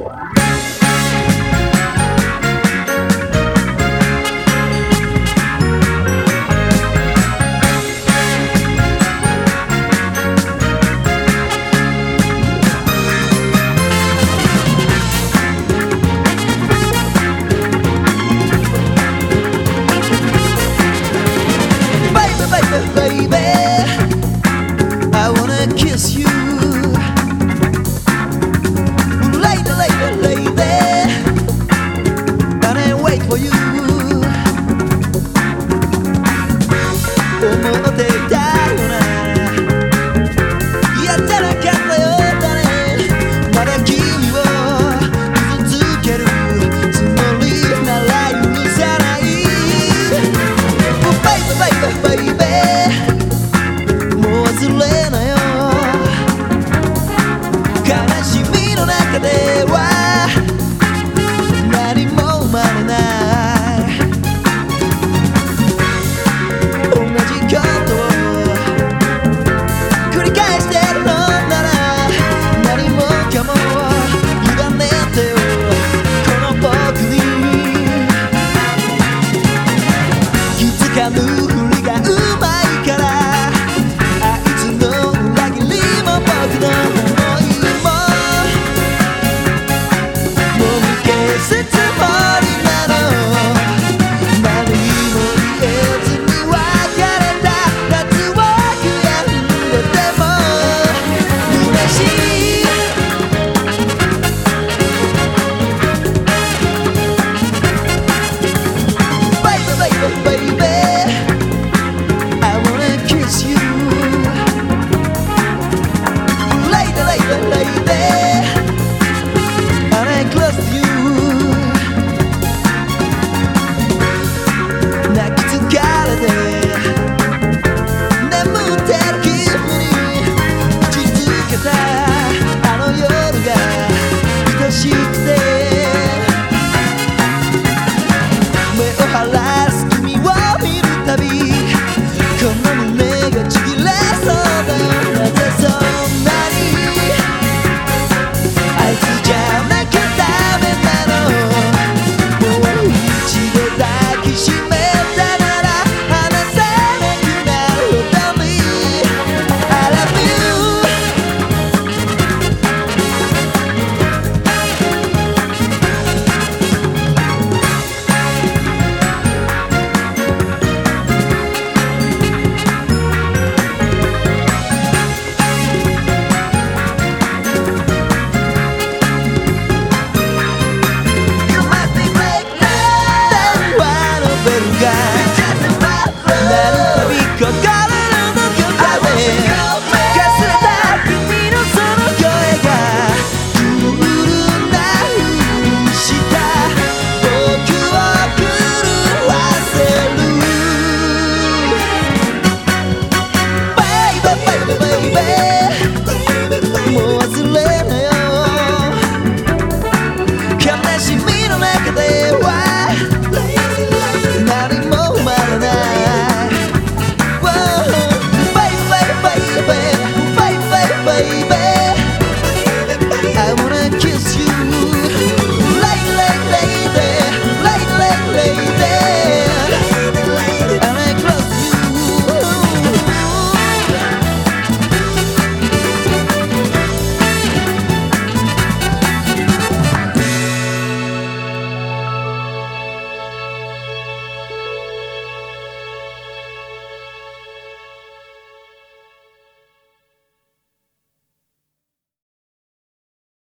Yeah.